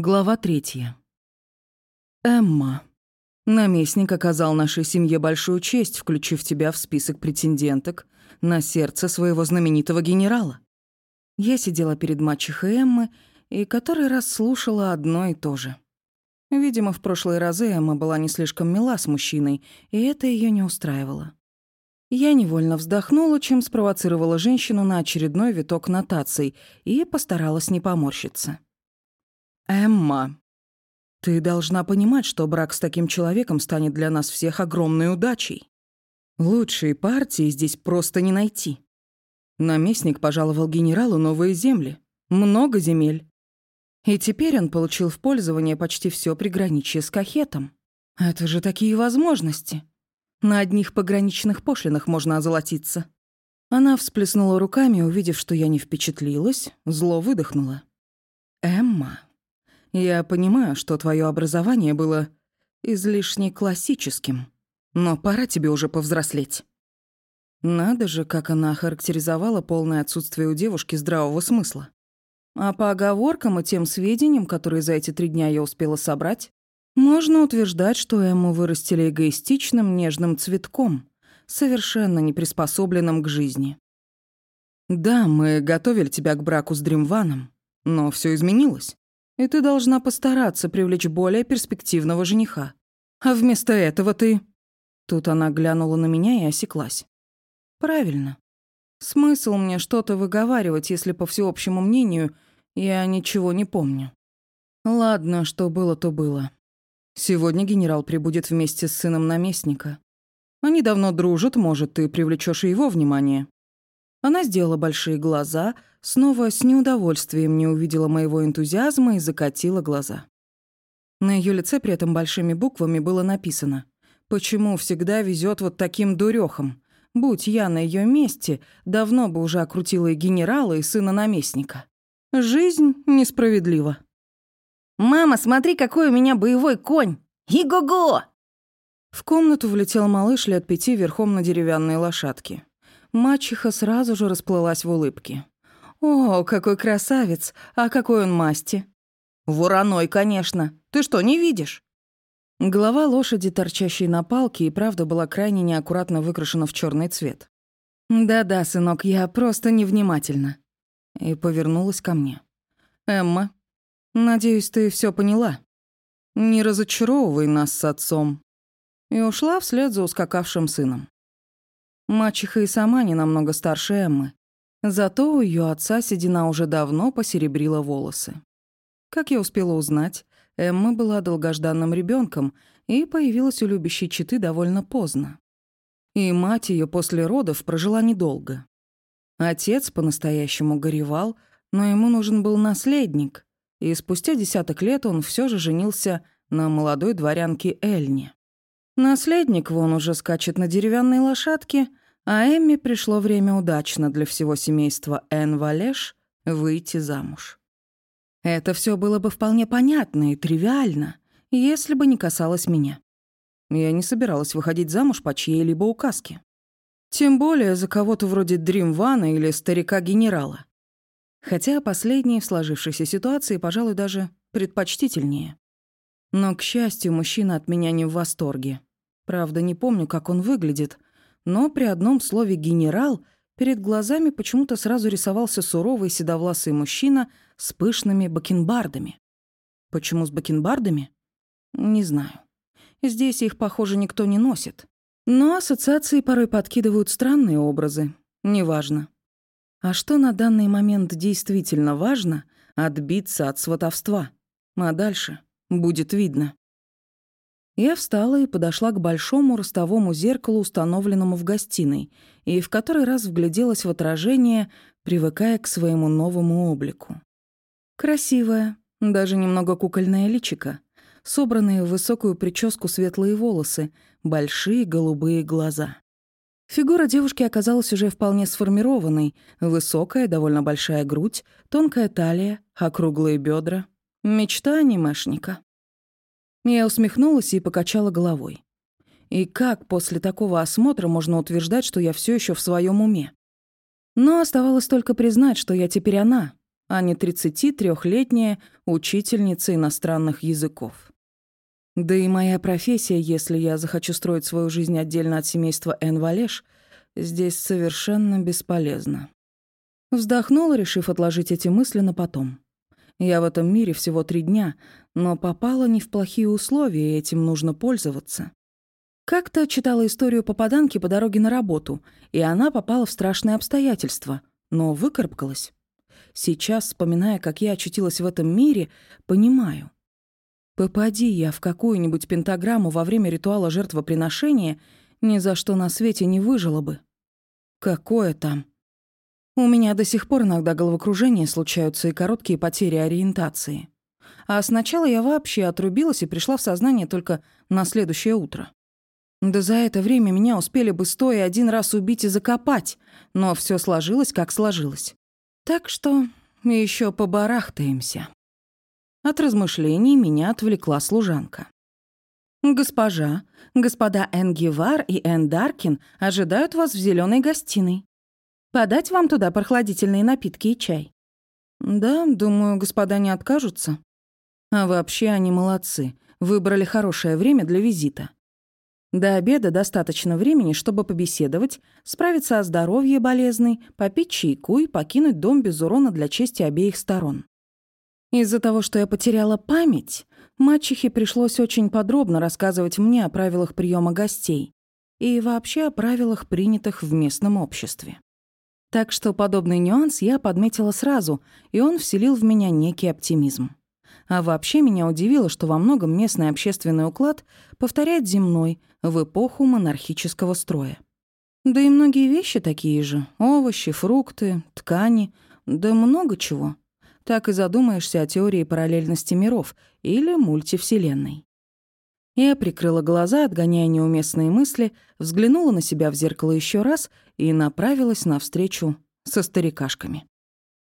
Глава третья. Эмма. Наместник оказал нашей семье большую честь, включив тебя в список претенденток на сердце своего знаменитого генерала. Я сидела перед мачехой Эммы и который раз слушала одно и то же. Видимо, в прошлые разы Эмма была не слишком мила с мужчиной, и это ее не устраивало. Я невольно вздохнула, чем спровоцировала женщину на очередной виток нотаций и постаралась не поморщиться. «Эмма, ты должна понимать, что брак с таким человеком станет для нас всех огромной удачей. Лучшей партии здесь просто не найти. Наместник пожаловал генералу новые земли. Много земель. И теперь он получил в пользование почти все приграничье с Кахетом. Это же такие возможности. На одних пограничных пошлинах можно озолотиться». Она всплеснула руками, увидев, что я не впечатлилась, зло выдохнула. «Эмма, я понимаю, что твое образование было излишне классическим, но пора тебе уже повзрослеть. Надо же, как она охарактеризовала полное отсутствие у девушки здравого смысла. А по оговоркам и тем сведениям, которые за эти три дня я успела собрать, можно утверждать, что Эмму вырастили эгоистичным нежным цветком, совершенно не приспособленным к жизни. Да, мы готовили тебя к браку с Дримваном, но все изменилось и ты должна постараться привлечь более перспективного жениха. А вместо этого ты...» Тут она глянула на меня и осеклась. «Правильно. Смысл мне что-то выговаривать, если, по всеобщему мнению, я ничего не помню. Ладно, что было, то было. Сегодня генерал прибудет вместе с сыном наместника. Они давно дружат, может, ты привлечешь его внимание». Она сделала большие глаза, снова с неудовольствием не увидела моего энтузиазма и закатила глаза. На ее лице при этом большими буквами было написано «Почему всегда везет вот таким дурехам? Будь я на ее месте, давно бы уже окрутила и генерала, и сына наместника. Жизнь несправедлива». «Мама, смотри, какой у меня боевой конь! И-го-го!» В комнату влетел малыш лет пяти верхом на деревянной лошадке. Мачеха сразу же расплылась в улыбке. «О, какой красавец! А какой он масти!» «Вороной, конечно. Ты что, не видишь?» Голова лошади, торчащей на палке, и правда была крайне неаккуратно выкрашена в черный цвет. «Да-да, сынок, я просто невнимательна». И повернулась ко мне. «Эмма, надеюсь, ты все поняла. Не разочаровывай нас с отцом». И ушла вслед за ускакавшим сыном. Мачеха и сама не намного старше Эммы. Зато у ее отца седина уже давно посеребрила волосы. Как я успела узнать, Эмма была долгожданным ребенком и появилась у любящей читы довольно поздно. И мать ее после родов прожила недолго. Отец по-настоящему горевал, но ему нужен был наследник, и спустя десяток лет он все же женился на молодой дворянке Эльне. Наследник вон уже скачет на деревянной лошадке, а Эмми пришло время удачно для всего семейства Эн Валеш выйти замуж. Это все было бы вполне понятно и тривиально, если бы не касалось меня. Я не собиралась выходить замуж по чьей-либо указке. Тем более за кого-то вроде Дримвана или старика-генерала. Хотя последние в сложившейся ситуации, пожалуй, даже предпочтительнее. Но, к счастью, мужчина от меня не в восторге. Правда, не помню, как он выглядит, но при одном слове «генерал» перед глазами почему-то сразу рисовался суровый седовласый мужчина с пышными бакенбардами. Почему с бакенбардами? Не знаю. Здесь их, похоже, никто не носит. Но ассоциации порой подкидывают странные образы. Неважно. А что на данный момент действительно важно — отбиться от сватовства. А дальше будет видно. Я встала и подошла к большому ростовому зеркалу, установленному в гостиной, и в который раз вгляделась в отражение, привыкая к своему новому облику. Красивая, даже немного кукольное личико, собранные в высокую прическу светлые волосы, большие голубые глаза. Фигура девушки оказалась уже вполне сформированной, высокая, довольно большая грудь, тонкая талия, округлые бедра. Мечта анимешника. Я усмехнулась и покачала головой. И как после такого осмотра можно утверждать, что я все еще в своем уме? Но оставалось только признать, что я теперь она, а не 33-летняя учительница иностранных языков. Да и моя профессия, если я захочу строить свою жизнь отдельно от семейства Эн Валеш, здесь совершенно бесполезна. Вздохнула, решив отложить эти мысли на потом. Я в этом мире всего три дня, но попала не в плохие условия, и этим нужно пользоваться. Как-то читала историю попаданки по дороге на работу, и она попала в страшные обстоятельства, но выкарабкалась. Сейчас, вспоминая, как я очутилась в этом мире, понимаю. Попади я в какую-нибудь пентаграмму во время ритуала жертвоприношения, ни за что на свете не выжила бы. Какое там? У меня до сих пор иногда головокружения случаются и короткие потери ориентации. А сначала я вообще отрубилась и пришла в сознание только на следующее утро. Да за это время меня успели бы стоя один раз убить и закопать, но все сложилось, как сложилось. Так что мы еще побарахтаемся. От размышлений меня отвлекла служанка. «Госпожа, господа Энгивар и Эн Даркин ожидают вас в зеленой гостиной. Подать вам туда прохладительные напитки и чай?» «Да, думаю, господа не откажутся». А вообще они молодцы, выбрали хорошее время для визита. До обеда достаточно времени, чтобы побеседовать, справиться о здоровье болезной, попить чайку и покинуть дом без урона для чести обеих сторон. Из-за того, что я потеряла память, мачехе пришлось очень подробно рассказывать мне о правилах приема гостей и вообще о правилах, принятых в местном обществе. Так что подобный нюанс я подметила сразу, и он вселил в меня некий оптимизм. А вообще меня удивило, что во многом местный общественный уклад повторяет земной в эпоху монархического строя. Да и многие вещи такие же — овощи, фрукты, ткани, да много чего — так и задумаешься о теории параллельности миров или мультивселенной. Я прикрыла глаза, отгоняя неуместные мысли, взглянула на себя в зеркало еще раз и направилась навстречу со старикашками.